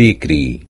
bakery